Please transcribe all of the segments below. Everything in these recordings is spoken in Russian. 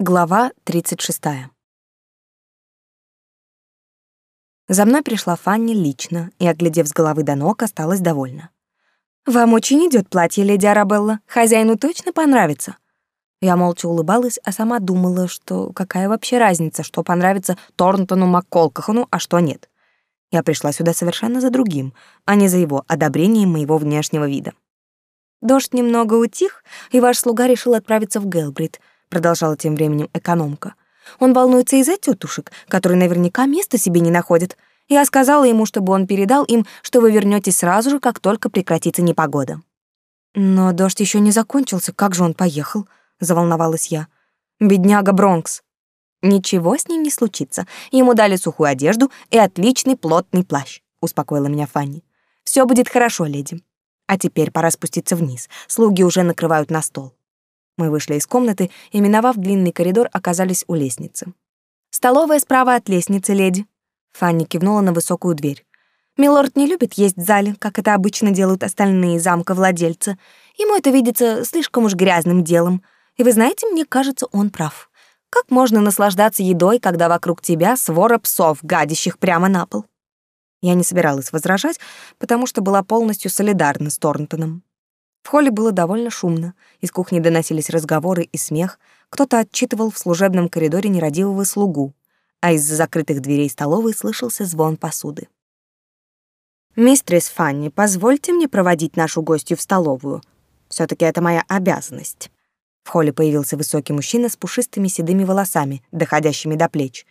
Глава 36. За мной пришла Фанни лично и, оглядев с головы до ног, осталась довольна. «Вам очень идет платье, леди Арабелла. Хозяину точно понравится». Я молча улыбалась, а сама думала, что какая вообще разница, что понравится Торнтону МакКолкахану, а что нет. Я пришла сюда совершенно за другим, а не за его одобрением моего внешнего вида. Дождь немного утих, и ваш слуга решил отправиться в Гелбрид — продолжала тем временем экономка. Он волнуется из-за тетушек, которые наверняка места себе не находят. Я сказала ему, чтобы он передал им, что вы вернетесь сразу же, как только прекратится непогода. Но дождь еще не закончился, как же он поехал? заволновалась я. Бедняга Бронкс. Ничего с ним не случится. Ему дали сухую одежду и отличный плотный плащ, успокоила меня Фанни. Все будет хорошо, леди. А теперь пора спуститься вниз. Слуги уже накрывают на стол. Мы вышли из комнаты и, миновав длинный коридор, оказались у лестницы. «Столовая справа от лестницы, леди». Фанни кивнула на высокую дверь. «Милорд не любит есть в зале, как это обычно делают остальные замковладельцы. Ему это видится слишком уж грязным делом. И вы знаете, мне кажется, он прав. Как можно наслаждаться едой, когда вокруг тебя свора псов, гадящих прямо на пол?» Я не собиралась возражать, потому что была полностью солидарна с Торнтоном. В холле было довольно шумно, из кухни доносились разговоры и смех, кто-то отчитывал в служебном коридоре нерадивого слугу, а из-за закрытых дверей столовой слышался звон посуды. «Мистрис Фанни, позвольте мне проводить нашу гостью в столовую. все таки это моя обязанность». В холле появился высокий мужчина с пушистыми седыми волосами, доходящими до плеч.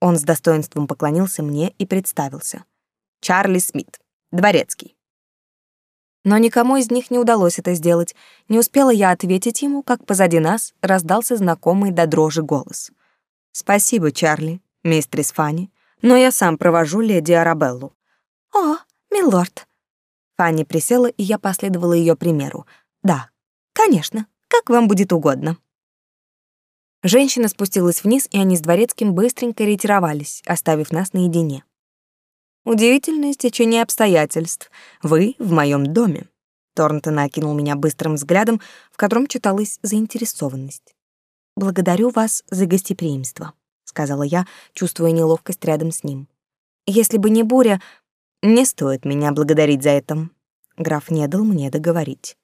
Он с достоинством поклонился мне и представился. Чарли Смит, дворецкий. Но никому из них не удалось это сделать. Не успела я ответить ему, как позади нас раздался знакомый до дрожи голос. «Спасибо, Чарли, мистрис Фанни, но я сам провожу леди Арабеллу». «О, милорд». Фанни присела, и я последовала ее примеру. «Да, конечно, как вам будет угодно». Женщина спустилась вниз, и они с дворецким быстренько ретировались, оставив нас наедине. Удивительное стечение обстоятельств. Вы в моем доме. Торнтон окинул меня быстрым взглядом, в котором читалась заинтересованность. Благодарю вас за гостеприимство, сказала я, чувствуя неловкость рядом с ним. Если бы не буря, не стоит меня благодарить за это. Граф не дал мне договорить.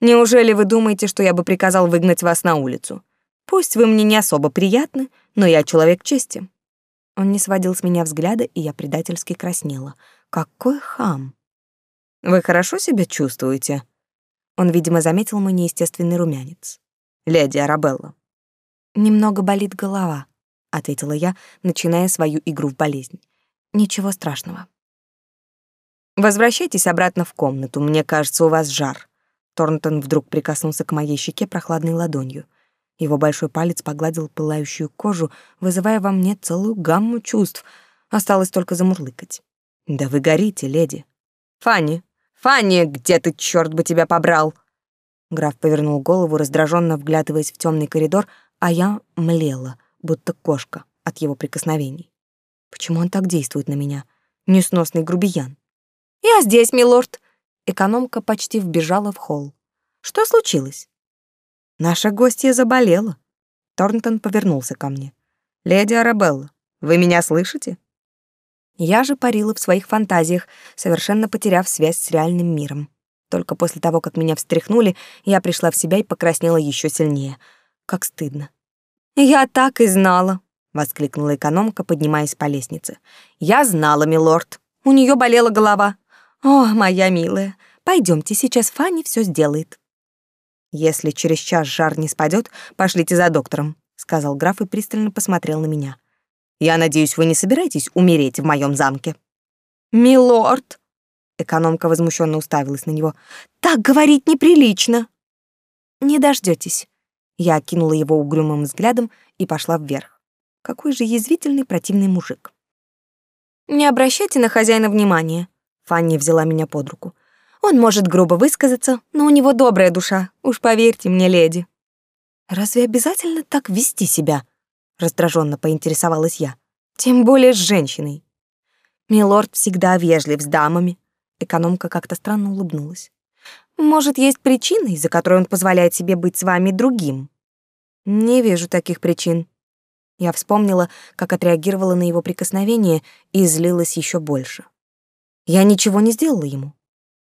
Неужели вы думаете, что я бы приказал выгнать вас на улицу? Пусть вы мне не особо приятны, но я человек чести. Он не сводил с меня взгляда, и я предательски краснела. Какой хам! Вы хорошо себя чувствуете? Он, видимо, заметил мой неестественный румянец. Леди Арабелла. Немного болит голова, ответила я, начиная свою игру в болезнь. Ничего страшного. Возвращайтесь обратно в комнату, мне кажется, у вас жар. Торнтон вдруг прикоснулся к моей щеке прохладной ладонью. Его большой палец погладил пылающую кожу, вызывая во мне целую гамму чувств. Осталось только замурлыкать. «Да вы горите, леди!» «Фанни! Фанни, где ты, черт бы тебя побрал!» Граф повернул голову, раздраженно вглядываясь в темный коридор, а я млела, будто кошка от его прикосновений. Почему он так действует на меня? Несносный грубиян. «Я здесь, милорд!» Экономка почти вбежала в холл. «Что случилось?» Наша гостья заболела. Торнтон повернулся ко мне. Леди Арабелла, вы меня слышите? Я же парила в своих фантазиях, совершенно потеряв связь с реальным миром. Только после того, как меня встряхнули, я пришла в себя и покраснела еще сильнее. Как стыдно. «Я так и знала!» — воскликнула экономка, поднимаясь по лестнице. «Я знала, милорд. У нее болела голова. О, моя милая, пойдемте, сейчас Фанни все сделает». Если через час жар не спадет, пошлите за доктором, сказал граф и пристально посмотрел на меня. Я надеюсь, вы не собираетесь умереть в моем замке. Милорд, экономка возмущенно уставилась на него. Так говорить неприлично. Не дождетесь. Я окинула его угрюмым взглядом и пошла вверх. Какой же язвительный противный мужик. Не обращайте на хозяина внимания. Фанни взяла меня под руку. Он может грубо высказаться, но у него добрая душа, уж поверьте мне, леди. Разве обязательно так вести себя? раздраженно поинтересовалась я. Тем более с женщиной. Милорд всегда вежлив с дамами. Экономка как-то странно улыбнулась. Может, есть причина, из-за которой он позволяет себе быть с вами другим? Не вижу таких причин. Я вспомнила, как отреагировала на его прикосновение и злилась еще больше. Я ничего не сделала ему.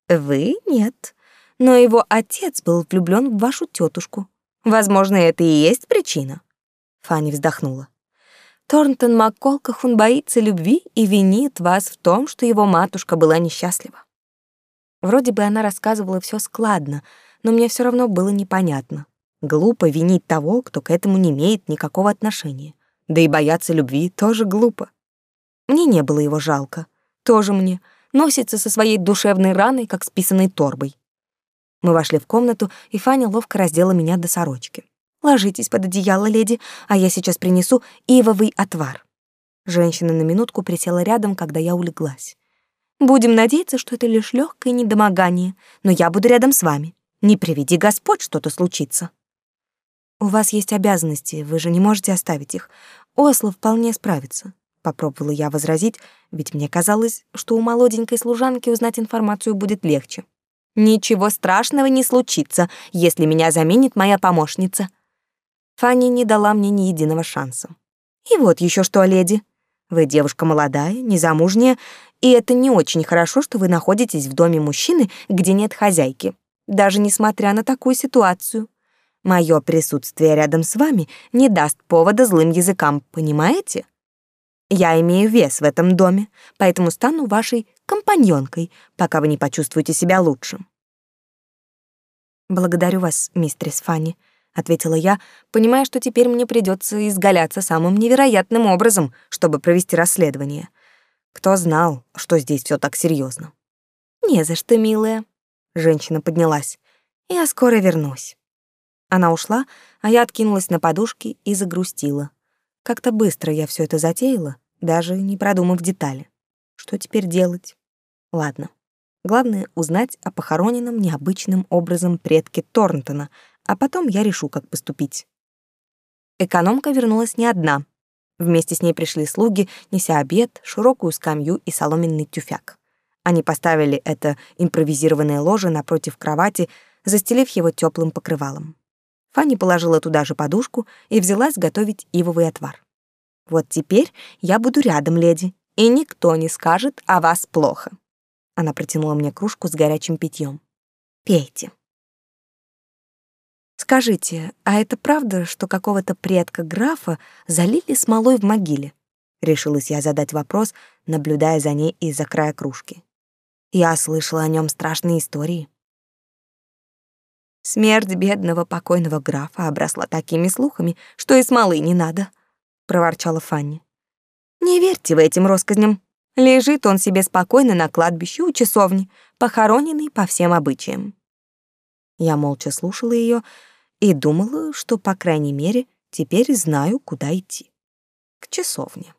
Вы нет, но его отец был влюблен в вашу тетушку. Возможно, это и есть причина. Фанни вздохнула. Торнтон Макколках, он боится любви и винит вас в том, что его матушка была несчастлива. Вроде бы она рассказывала все складно, но мне все равно было непонятно. Глупо винить того, кто к этому не имеет никакого отношения. Да и бояться любви тоже глупо. Мне не было его жалко. Тоже мне. Носится со своей душевной раной, как с писаной торбой. Мы вошли в комнату, и Фаня ловко раздела меня до сорочки. Ложитесь под одеяло, леди, а я сейчас принесу ивовый отвар. Женщина на минутку присела рядом, когда я улеглась. Будем надеяться, что это лишь легкое недомогание, но я буду рядом с вами. Не приведи Господь что-то случится. У вас есть обязанности, вы же не можете оставить их. Осло вполне справится. Попробовала я возразить, ведь мне казалось, что у молоденькой служанки узнать информацию будет легче. Ничего страшного не случится, если меня заменит моя помощница. Фанни не дала мне ни единого шанса. И вот еще что, леди. Вы девушка молодая, незамужняя, и это не очень хорошо, что вы находитесь в доме мужчины, где нет хозяйки, даже несмотря на такую ситуацию. Мое присутствие рядом с вами не даст повода злым языкам, понимаете? Я имею вес в этом доме, поэтому стану вашей компаньонкой, пока вы не почувствуете себя лучше. Благодарю вас, мистерис Фанни, ответила я, понимая, что теперь мне придется изгаляться самым невероятным образом, чтобы провести расследование. Кто знал, что здесь все так серьезно? Не за что, милая. Женщина поднялась. Я скоро вернусь. Она ушла, а я откинулась на подушки и загрустила. Как-то быстро я все это затеяла, даже не продумав детали. Что теперь делать? Ладно. Главное — узнать о похороненном необычным образом предке Торнтона, а потом я решу, как поступить. Экономка вернулась не одна. Вместе с ней пришли слуги, неся обед, широкую скамью и соломенный тюфяк. Они поставили это импровизированное ложе напротив кровати, застелив его теплым покрывалом. Фанни положила туда же подушку и взялась готовить ивовый отвар. «Вот теперь я буду рядом, леди, и никто не скажет о вас плохо». Она протянула мне кружку с горячим питьем. «Пейте». Скажите, а это правда, что какого-то предка графа залили смолой в могиле? Решилась я задать вопрос, наблюдая за ней из-за края кружки. Я слышала о нем страшные истории. Смерть бедного покойного графа обросла такими слухами, что и смолы не надо, проворчала Фанни. Не верьте в этим россказням. Лежит он себе спокойно на кладбище у часовни, похороненный по всем обычаям. Я молча слушала ее и думала, что, по крайней мере, теперь знаю, куда идти. К часовне.